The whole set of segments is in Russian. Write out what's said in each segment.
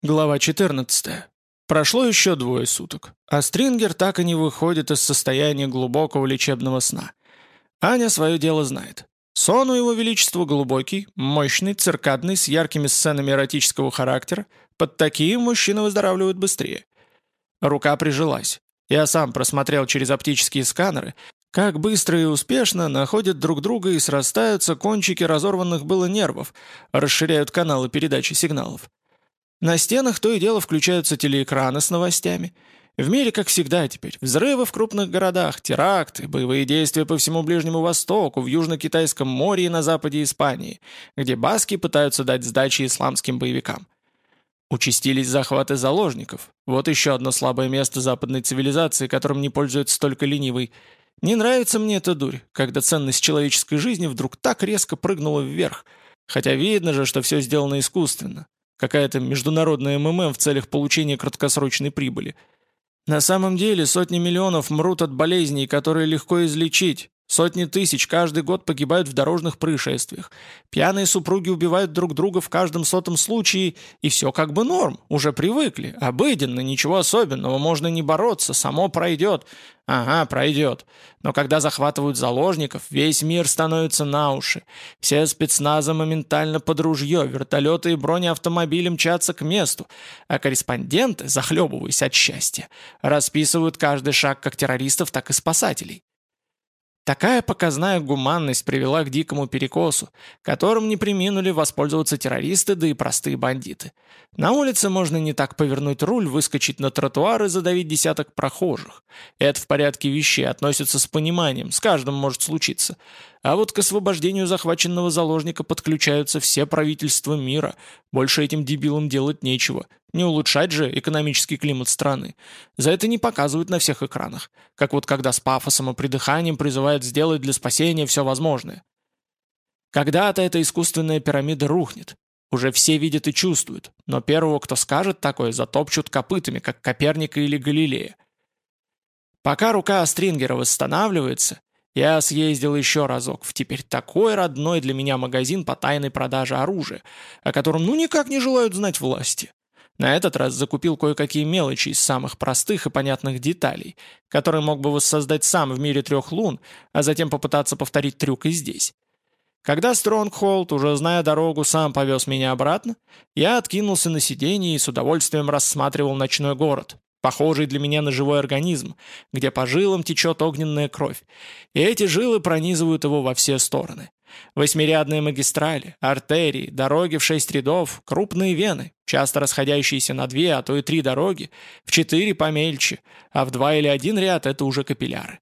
Глава 14. Прошло еще двое суток, а Стрингер так и не выходит из состояния глубокого лечебного сна. Аня свое дело знает. Сон у его величества глубокий, мощный, циркадный, с яркими сценами эротического характера. Под такие мужчины выздоравливают быстрее. Рука прижилась. Я сам просмотрел через оптические сканеры, как быстро и успешно находят друг друга и срастаются кончики разорванных было нервов, расширяют каналы передачи сигналов. На стенах то и дело включаются телеэкраны с новостями. В мире, как всегда теперь, взрывы в крупных городах, теракты, боевые действия по всему Ближнему Востоку, в Южно-Китайском море и на западе Испании, где баски пытаются дать сдачи исламским боевикам. Участились захваты заложников. Вот еще одно слабое место западной цивилизации, которым не пользуется столько ленивый. Не нравится мне эта дурь, когда ценность человеческой жизни вдруг так резко прыгнула вверх. Хотя видно же, что все сделано искусственно. Какая-то международная МММ в целях получения краткосрочной прибыли. На самом деле сотни миллионов мрут от болезней, которые легко излечить. Сотни тысяч каждый год погибают в дорожных происшествиях. Пьяные супруги убивают друг друга в каждом сотом случае, и все как бы норм, уже привыкли, обыденно, ничего особенного, можно не бороться, само пройдет. Ага, пройдет. Но когда захватывают заложников, весь мир становится на уши. Все спецназы моментально под ружье, вертолеты и бронеавтомобили мчатся к месту, а корреспонденты, захлебываясь от счастья, расписывают каждый шаг как террористов, так и спасателей. Такая показная гуманность привела к дикому перекосу, которым не приминули воспользоваться террористы, да и простые бандиты. На улице можно не так повернуть руль, выскочить на тротуар и задавить десяток прохожих. Это в порядке вещей, относится с пониманием, с каждым может случиться. А вот к освобождению захваченного заложника подключаются все правительства мира. Больше этим дебилам делать нечего. Не улучшать же экономический климат страны. За это не показывают на всех экранах. Как вот когда с пафосом и придыханием призывают сделать для спасения все возможное. Когда-то эта искусственная пирамида рухнет. Уже все видят и чувствуют, но первого, кто скажет такое, затопчут копытами, как Коперника или Галилея. Пока рука Стрингера восстанавливается, я съездил еще разок в теперь такой родной для меня магазин по тайной продаже оружия, о котором ну никак не желают знать власти. На этот раз закупил кое-какие мелочи из самых простых и понятных деталей, которые мог бы воссоздать сам в мире трех лун, а затем попытаться повторить трюк и здесь. Когда Стронгхолд, уже зная дорогу, сам повез меня обратно, я откинулся на сиденье и с удовольствием рассматривал ночной город, похожий для меня на живой организм, где по жилам течет огненная кровь, и эти жилы пронизывают его во все стороны. Восьмирядные магистрали, артерии, дороги в шесть рядов, крупные вены, часто расходящиеся на две, а то и три дороги, в четыре помельче, а в два или один ряд это уже капилляры.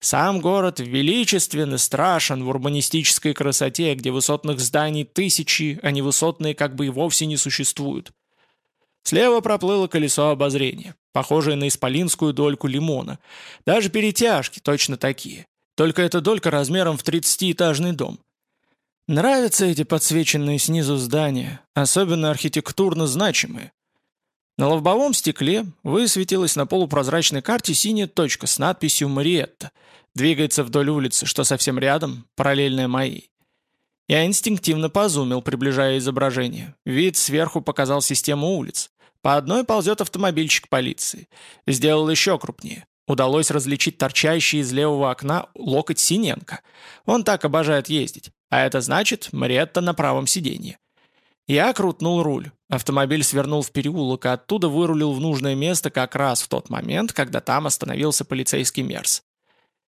Сам город величественно страшен в урбанистической красоте, где высотных зданий тысячи, а невысотные как бы и вовсе не существуют. Слева проплыло колесо обозрения, похожее на исполинскую дольку лимона. Даже перетяжки точно такие. Только эта долька размером в 30-этажный дом. Нравятся эти подсвеченные снизу здания, особенно архитектурно значимые. На лобовом стекле высветилась на полупрозрачной карте синяя точка с надписью «Мариетта». Двигается вдоль улицы, что совсем рядом, параллельная моей. Я инстинктивно позумил, приближая изображение. Вид сверху показал систему улиц. По одной ползет автомобильчик полиции. Сделал еще крупнее. Удалось различить торчащий из левого окна локоть Синенко. Он так обожает ездить. А это значит, Мариетта на правом сиденье. Я крутнул руль. Автомобиль свернул в переулок, и оттуда вырулил в нужное место как раз в тот момент, когда там остановился полицейский Мерс.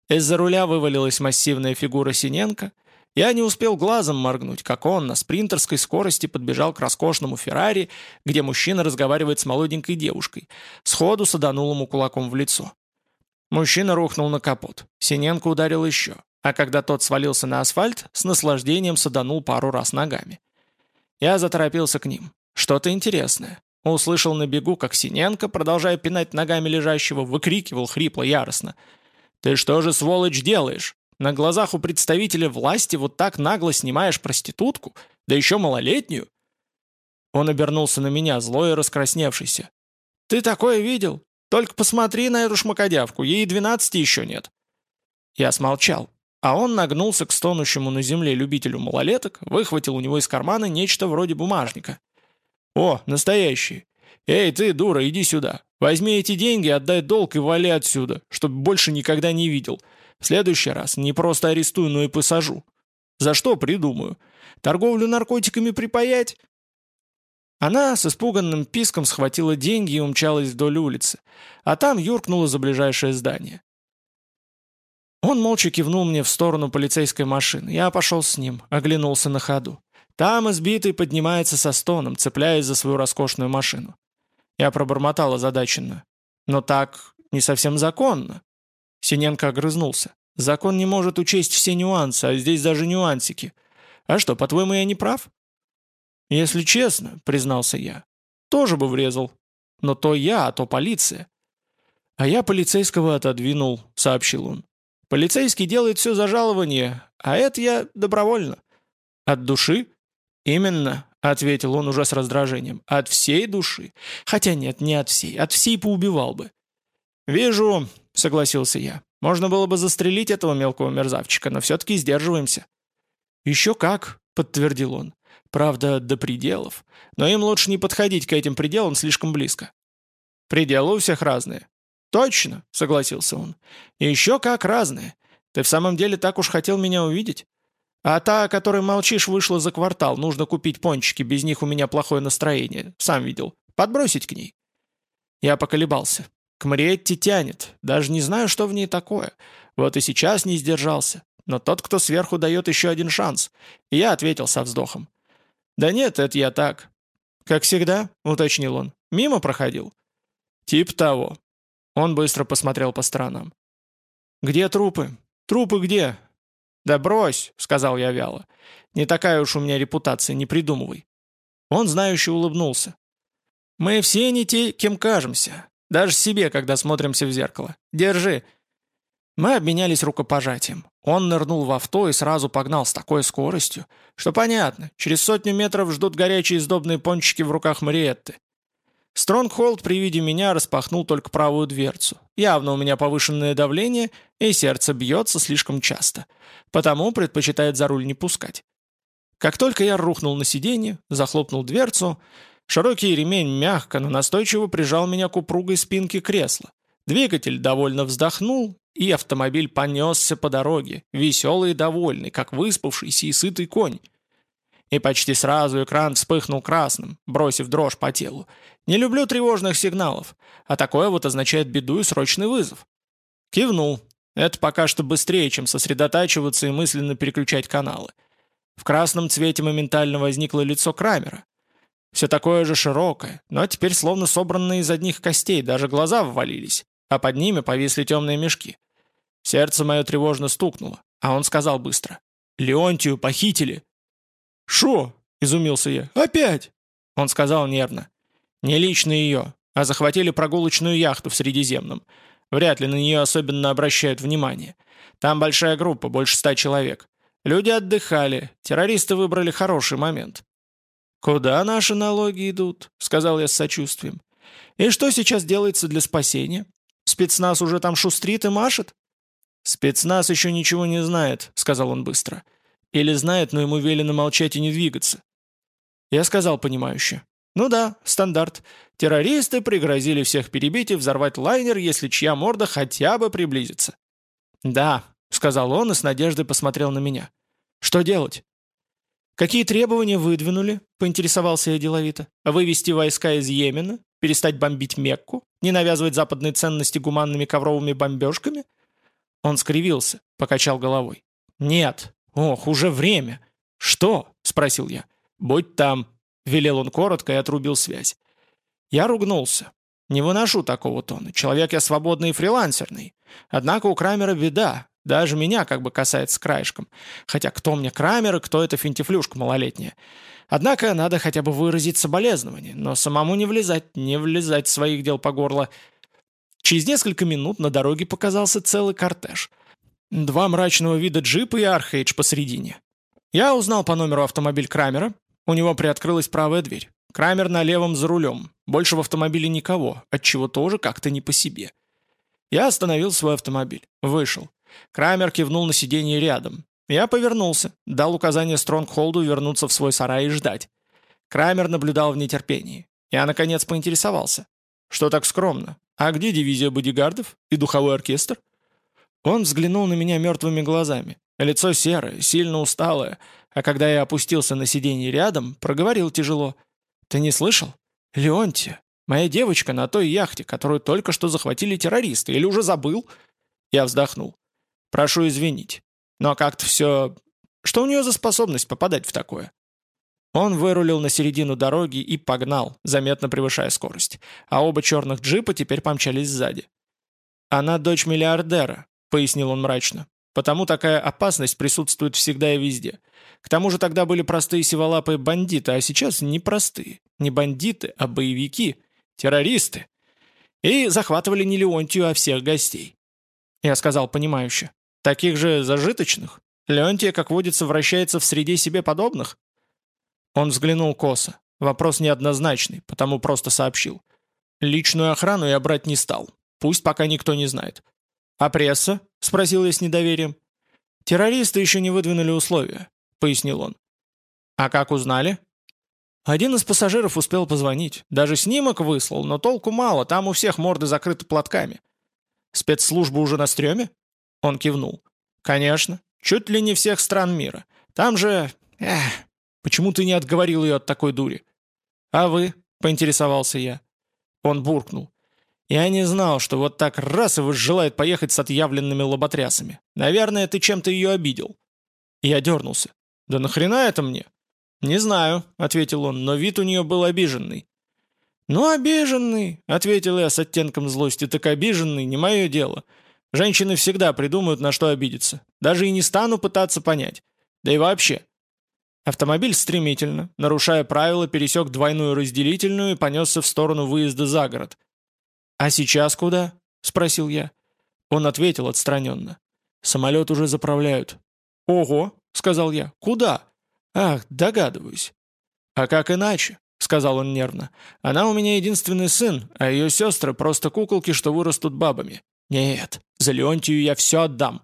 Из-за руля вывалилась массивная фигура Синенко — я не успел глазом моргнуть, как он на спринтерской скорости подбежал к роскошному Феррари, где мужчина разговаривает с молоденькой девушкой. Сходу саданул ему кулаком в лицо. Мужчина рухнул на капот. Синенко ударил еще. А когда тот свалился на асфальт, с наслаждением саданул пару раз ногами. Я заторопился к ним. Что-то интересное. Услышал на бегу, как Синенко, продолжая пинать ногами лежащего, выкрикивал хрипло, яростно. «Ты что же, сволочь, делаешь? На глазах у представителя власти вот так нагло снимаешь проститутку, да еще малолетнюю?» Он обернулся на меня, злой и раскрасневшийся. «Ты такое видел? Только посмотри на эту шмакодявку, ей двенадцати еще нет». Я смолчал, а он нагнулся к стонущему на земле любителю малолеток, выхватил у него из кармана нечто вроде бумажника. «О, настоящий! «Эй, ты, дура, иди сюда. Возьми эти деньги, отдай долг и вали отсюда, чтобы больше никогда не видел. В следующий раз не просто арестую, но и посажу. За что придумаю? Торговлю наркотиками припаять?» Она с испуганным писком схватила деньги и умчалась вдоль улицы, а там юркнула за ближайшее здание. Он молча кивнул мне в сторону полицейской машины. Я пошел с ним, оглянулся на ходу. Там избитый поднимается со стоном, цепляясь за свою роскошную машину. Я пробормотал озадаченно. Но так не совсем законно. Синенко огрызнулся. Закон не может учесть все нюансы, а здесь даже нюансики. А что, по-твоему, я не прав? Если честно, признался я, тоже бы врезал. Но то я, а то полиция. А я полицейского отодвинул, сообщил он. Полицейский делает все за жалование, а это я добровольно. От души? Именно, ответил он уже с раздражением. От всей души. Хотя нет, не от всей. От всей поубивал бы. Вижу, согласился я. Можно было бы застрелить этого мелкого мерзавчика, но все-таки сдерживаемся. Еще как, подтвердил он. Правда, до пределов. Но им лучше не подходить к этим пределам слишком близко. Пределы у всех разные. «Точно», — согласился он. «И еще как разные. Ты в самом деле так уж хотел меня увидеть? А та, о которой молчишь, вышла за квартал. Нужно купить пончики, без них у меня плохое настроение. Сам видел. Подбросить к ней?» Я поколебался. К Мариетте тянет. Даже не знаю, что в ней такое. Вот и сейчас не сдержался. Но тот, кто сверху дает еще один шанс. И я ответил со вздохом. «Да нет, это я так». «Как всегда», — уточнил он. «Мимо проходил?» «Тип того», он быстро посмотрел по сторонам. «Где трупы? Трупы где?» «Да брось», — сказал я вяло. «Не такая уж у меня репутация, не придумывай». Он знающе улыбнулся. «Мы все не те, кем кажемся. Даже себе, когда смотримся в зеркало. Держи». Мы обменялись рукопожатием. Он нырнул в авто и сразу погнал с такой скоростью, что понятно, через сотню метров ждут горячие сдобные пончики в руках Мариетты. Стронгхолд при виде меня распахнул только правую дверцу. Явно у меня повышенное давление, и сердце бьется слишком часто. Потому предпочитает за руль не пускать. Как только я рухнул на сиденье, захлопнул дверцу, широкий ремень мягко, но настойчиво прижал меня к упругой спинке кресла. Двигатель довольно вздохнул, и автомобиль понесся по дороге, веселый и довольный, как выспавшийся и сытый конь. И почти сразу экран вспыхнул красным, бросив дрожь по телу. Не люблю тревожных сигналов, а такое вот означает беду и срочный вызов. Кивнул. Это пока что быстрее, чем сосредотачиваться и мысленно переключать каналы. В красном цвете моментально возникло лицо Крамера. Все такое же широкое, но теперь словно собранное из одних костей, даже глаза ввалились, а под ними повисли темные мешки. Сердце мое тревожно стукнуло, а он сказал быстро. «Леонтию похитили!» «Шо?» – изумился я. «Опять?» Он сказал нервно. «Не лично ее, а захватили прогулочную яхту в Средиземном. Вряд ли на нее особенно обращают внимание. Там большая группа, больше ста человек. Люди отдыхали, террористы выбрали хороший момент». «Куда наши налоги идут?» – сказал я с сочувствием. «И что сейчас делается для спасения? Спецназ уже там шустрит и машет?» «Спецназ еще ничего не знает», – сказал он быстро. Или знает, но ему велено молчать и не двигаться. Я сказал понимающе. Ну да, стандарт. Террористы пригрозили всех перебить и взорвать лайнер, если чья морда хотя бы приблизится. Да, сказал он и с надеждой посмотрел на меня. Что делать? «Какие требования выдвинули?» – поинтересовался я деловито. «Вывести войска из Йемена? Перестать бомбить Мекку? Не навязывать западные ценности гуманными ковровыми бомбежками?» Он скривился, покачал головой. «Нет, «Ох, уже время!» «Что?» — спросил я. «Будь там», — велел он коротко и отрубил связь. Я ругнулся. Не выношу такого тона. Человек я свободный и фрилансерный. Однако у Крамера беда. Даже меня как бы касается краешком. Хотя кто мне Крамер и кто эта финтифлюшка малолетняя. Однако надо хотя бы выразить соболезнование, но самому не влезать, не влезать в своих дел по горло. Через несколько минут на дороге показался целый кортеж. Два мрачного вида джипа и архейдж посередине. Я узнал по номеру автомобиль Крамера. У него приоткрылась правая дверь. Крамер на левом за рулем. Больше в автомобиле никого, отчего тоже как-то не по себе. Я остановил свой автомобиль. Вышел. Крамер кивнул на сиденье рядом. Я повернулся, дал указание Стронгхолду вернуться в свой сарай и ждать. Крамер наблюдал в нетерпении. Я, наконец, поинтересовался. «Что так скромно? А где дивизия бодигардов? И духовой оркестр?» Он взглянул на меня мертвыми глазами. Лицо серое, сильно усталое, а когда я опустился на сиденье рядом, проговорил тяжело. «Ты не слышал? Леонтия, моя девочка на той яхте, которую только что захватили террористы, или уже забыл?» Я вздохнул. «Прошу извинить, но как-то все... Что у нее за способность попадать в такое?» Он вырулил на середину дороги и погнал, заметно превышая скорость, а оба черных джипа теперь помчались сзади. «Она дочь миллиардера», — пояснил он мрачно. «Потому такая опасность присутствует всегда и везде. К тому же тогда были простые сиволапые бандиты, а сейчас не простые. Не бандиты, а боевики. Террористы. И захватывали не Леонтию, а всех гостей». Я сказал понимающе. «Таких же зажиточных? Леонтия, как водится, вращается в среде себе подобных?» Он взглянул косо. Вопрос неоднозначный, потому просто сообщил. Личную охрану я брать не стал. Пусть пока никто не знает. «А пресса?» — спросил я с недоверием. «Террористы еще не выдвинули условия», — пояснил он. «А как узнали?» Один из пассажиров успел позвонить. Даже снимок выслал, но толку мало, там у всех морды закрыты платками. «Спецслужба уже на стреме?» Он кивнул. «Конечно. Чуть ли не всех стран мира. Там же... Эх, Почему ты не отговорил ее от такой дури?» «А вы?» — поинтересовался я. Он буркнул. «Я не знал, что вот так раз и желает поехать с отъявленными лоботрясами. Наверное, ты чем-то ее обидел». Я дернулся. «Да нахрена это мне?» «Не знаю», — ответил он, но вид у нее был обиженный. «Ну, обиженный», — ответил я с оттенком злости, «так обиженный, не мое дело. Женщины всегда придумают, на что обидеться. Даже и не стану пытаться понять. Да и вообще, Автомобиль стремительно, нарушая правила, пересек двойную разделительную и понесся в сторону выезда за город. «А сейчас куда?» — спросил я. Он ответил отстраненно. «Самолет уже заправляют». «Ого!» — сказал я. «Куда?» «Ах, догадываюсь». «А как иначе?» — сказал он нервно. «Она у меня единственный сын, а ее сестры просто куколки, что вырастут бабами. Нет, за Леонтию я все отдам».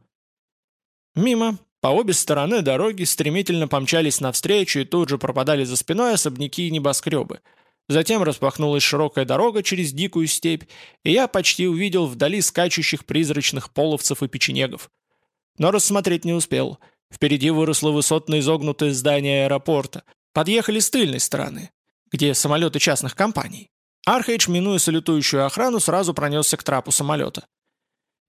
Мимо, по обе стороны дороги стремительно помчались навстречу и тут же пропадали за спиной особняки и небоскребы. Затем распахнулась широкая дорога через дикую степь, и я почти увидел вдали скачущих призрачных половцев и печенегов. Но рассмотреть не успел. Впереди выросло высотно изогнутое здание аэропорта. Подъехали с тыльной стороны, где самолеты частных компаний. Архейдж, минуя салютующую охрану, сразу пронесся к трапу самолета.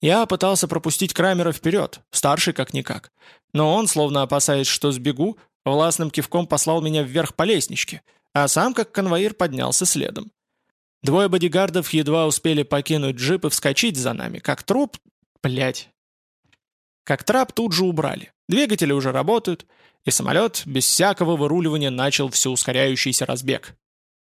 Я пытался пропустить Крамера вперед, старший как-никак. Но он, словно опасаясь, что сбегу, властным кивком послал меня вверх по лестничке, а сам, как конвоир, поднялся следом. Двое бодигардов едва успели покинуть джип и вскочить за нами, как труп... Блять. Как трап тут же убрали. Двигатели уже работают, и самолет без всякого выруливания начал все ускоряющийся разбег.